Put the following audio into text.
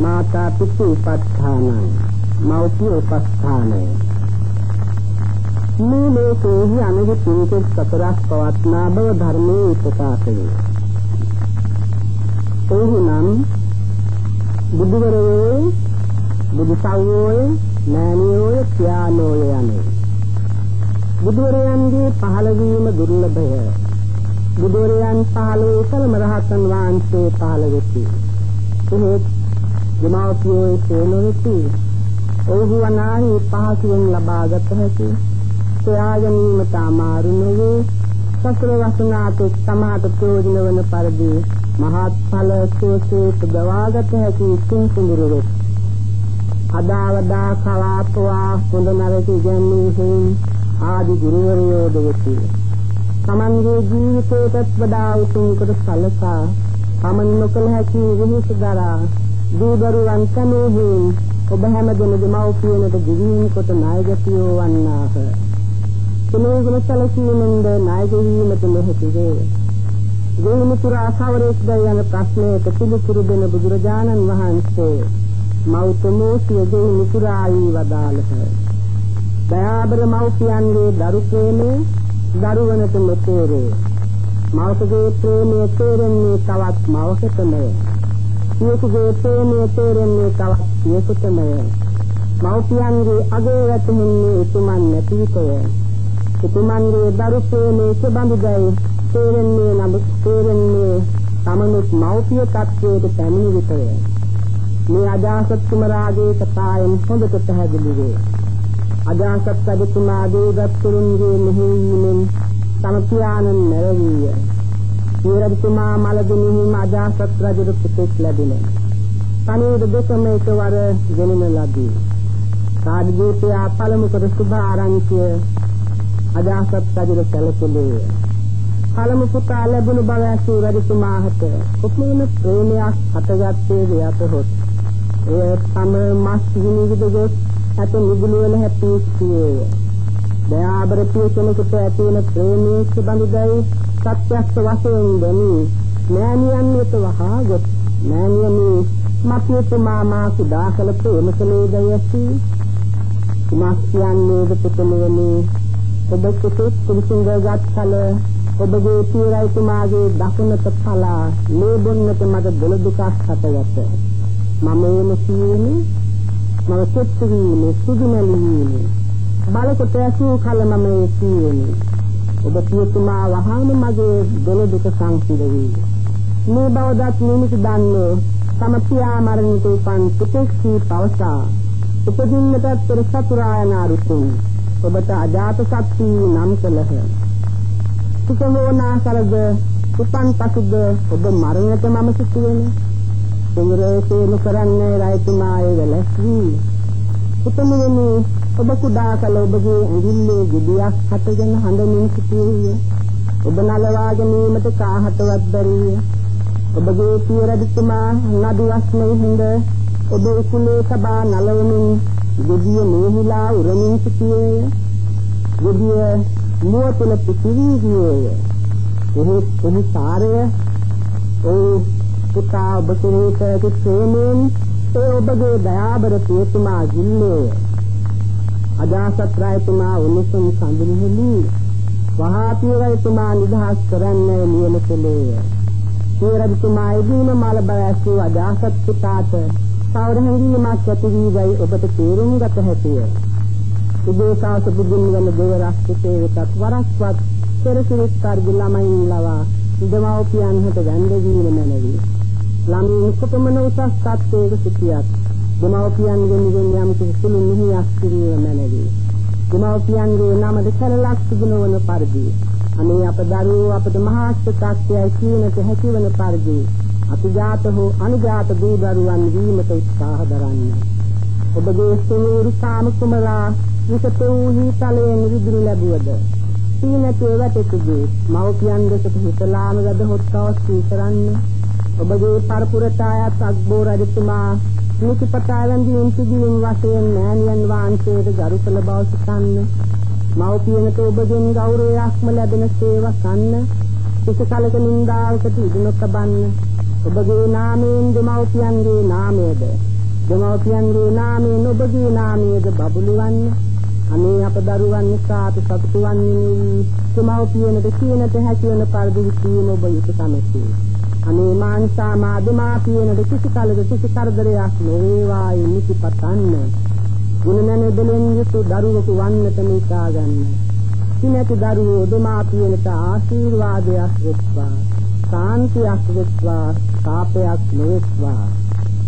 මාතා පිතු උපස්ථානයි මෞපිය උපස්ථානයි මේ ලෝකයේ අනෙක පින්කෙත් සතරක් පවත්නා බව ධර්මයේ ප්‍රකාශ වේ. එහිනම් බුදුවරයෝ බුදුසව්වෝය නෑනියෝය පියානෝය යන්නේ බුදුරයන්ගේ පහළ වීම දුර්ලභය. බුදුරයන් පහළ වූ කලම රහතන් වහන්සේ පහළ වෙති. එහෙත් දෙමාපියෝ සේනොති ඔහු අනාහි පහසුවෙන් ලබාගත හැකි. සොයා ගැනීමට අමාරු නොවේ. සතර වසනාත සමාත ප්‍රයෝජන වන පරිදි මහත් ඵල සෝසේ පදවාගත හැකි සිං කුඹුරු වේ. අදාවදා කලාපවා හොඳ නරක ඉගැන්වීමෙන් ආදි ගුරුවරයෝ දෙවති. තමන්ගේ ජීවිතයටත් වඩා උතුම් කොට සලසා තමන් නොකළ හැකි විහිස දරා දූදරුවන් කමෙහින් ඔබ හැම දෙන දෙමව්පියනට දිවීම කොට නායකයෝ වන්නාහ. තුනෝගල සැලකීමෙන්ද නායක වීමට නොහැකි වේ. ගෝමුතුරා සවරේක්ද යන ප්‍රශ්නයට පිළිතුරු දෙන බුදුරජාණන් වහන්සේ මෞතමෝ සිය ගෝමුතුරායි වදාළහ. දයාබර මව්පියන්ගේ දරු ප්‍රේමය දරුවනට නොතේරේ. මවකගේ ප්‍රේමය තේරෙන්නේ තවත් මවකටමය. පියෙකුගේ ප්‍රේමය තේරෙන්නේ තවත් පියෙකුටමය. මව්පියන්ගේ අගේ වැටෙන්නේ උතුමන් නැති විටය. උතුමන්ගේ දරු ප්‍රේමය සබඳුදයි තේරෙන්නේ නම් තේරෙන්නේ තමනුත් මව්පිය තත්වයට පැමිණි විටය. මේ අජාසත් කුමරාගේ කතාවෙන් හොඳට පැහැදිලි වේ. අජාසත් රජතුමා දේවදත්තුරුන්ගේ මෙහෙයීමෙන් තම පියාණන් මැරවිය. මේ රජතුමා මලදුනිහිම අජාසත් රජුට පුතෙක් ලැබුණේ. තනියද දෙකම එකවර ගෙනෙන ලදී. රාජදීපයා පළමු කොට සුභ ආරංචිය අජාසත් රජුට සැලසුලේ. පළමු පුතා ලැබුණු බව ඇසූ රජතුමාට කුපුණ ප්‍රේමයක් හටගත්තේ දෙයතොත්. එය තම මස් විනිවිද ගොස් ඇත නිගුණ වල හැපී සිටියේය. දයාබර පියසෙනෙකුට ඇති වෙන ප්‍රේමයේ සබඳුදයි සත්‍යස්ස වශයෙන් දැනි මෑණියන් වෙත වහා ගොස් මෑණියනි මපියතුමා මා සුදා කළ ප්‍රේමකලේ දයසි කුමාස්යන්නේද පුතලෙනි ඔබ කුතුත් කුසුංගගත් කල ඔබගේ පියරයිතුමාගේ දකුණත පලා මේ බොන්නට මට දොළ දුකක් හටගත මම එම කියන්නේ මම සෙට්ටු වීමේ සුදුමැලි වීමේ බලකොට ඇසූ කල මම ඒ කියන්නේ ඔබ පියතුමා වහාම මගේ දොළ දුක සංසිඳ වී මේ බවදත් නිමිති දන්නේ තම පියා මරණයට උපන් පුතෙක්සී පවසා. උපදින්නට පෙර සතුරායන අරුතුන්. ඔබට අජාත සත්‍ය නම් කළහ. සුඛෝනා සරද උපන් පසුද ඔබ මරණයට මම සිටුවෙන්නේ සුමරේසේම කරන්නේ රායතුමායේ වැලැස්වි. උතුමනි ඔබ කුඩා කල ඔබගේ ඇඟිල්ලේ ගෙඩියක් හටගෙන හඬමින් සිටියේ. ඔබ නලවා ගැනීමට කාහටවත් බැරිය. ඔබගේ පිය රජතුමා නදිවස්නේ හිඳ ඔබ උකුලේ සබා නලවමින් ගෙඩිය මෙහිලා උරමින් සිටියේ. ගෙඩිය මුව තුළ පිටිවි ගියේය. එහෙත් එහි සාරය ඒ පුතා ඔබ කෙරෙහි පැවති ප්‍රේමයෙන් ඒ ඔබගේ දයාබර පියතුමා ගිල්ලේය. අජාසත් රායතුමා උණුසුම් සම්බුනිහෙලි වහා පියරයිතුමා නිදහස් කරන්නේ නියම කළේය. පියරයිතුමා ඉදීම මල බයසු අජාසත් පුතාට සෞරහංගීමක් ඇති වී ගයි ඔබට තේරුම් ගත හැකිය. උදේසාස බුදුන් වන දේව රාජ්‍යයේ වෙතත් වරක්වත් පෙරසිරිත් කාර්ය ළමයින් ලවා ඉදමව්පියන් හට ගන්ධ වීම මැනවි. ළමින් කොපමණ උසස් තත්ත්වයක සිටියත් දෙමව්පියන්ගෙන් නිගෙන යම් කිසි නිහියක් කිරීම මැනවි. දෙමව්පියන්ගේ නමද සරලක් තිබුණවන පරිදි අනේ අප දරුවෝ අපට මහාස්තත්වයයි කීනට හැකිවන පරිදි අතිජාත හෝ අනුජාත දූ දරුවන් වීමට උත්සාහ දරන්න. ඔබගේ සුනූරු සාම කුමලා විසතෝ හිතලේ නිරුදුරු ලැබුවද සීනතේ වැටෙකුගේ මව්පියන් දෙසට හිතලාම ගද හොත්කවස් කරන්නේ ඔබගේ පරපුරතායත් අක්බෝ රජතුමා නිතිපතාවන් දියුම් සිදුවීම් වශයෙන් මෑණියන් වහන්සේට ගරු කළ බව සිතන්න. මව්පියනට ඔබගෙන් ගෞරවයක්ම ලැබෙන සේවකන්න. කිසි කලක නින්දාවකට ඉදු නොතබන්න. ඔබගේ නාමයෙන් දෙමව්පියන්ගේ නාමයේද දෙමව්පියන්ගේ නාමයෙන් ඔබගේ නාමයේද බබළු වන්නේ අනේ අප දරුවන් නිසා අපි සතුටු වන්නේ දෙමව්පියනට කියනට හැකි වෙන පරිදි හිතීම ඔබ යුතු කමැති අනේ මාන්සා මා දෙමාපියනට කිසි කලක කිසි කරදරයක් නොවේවායි නිතිපතන්න ගුණනන දෙලෙන් යුතු දරුවෙකු වන්නට මේකා ගන්න. සිනති දරුවෝ දෙමාපියනට ආශිර්වාදයක් වෙත්වා. සාන්තියක් වෙත්වා. සාපයක් නොවෙත්වා.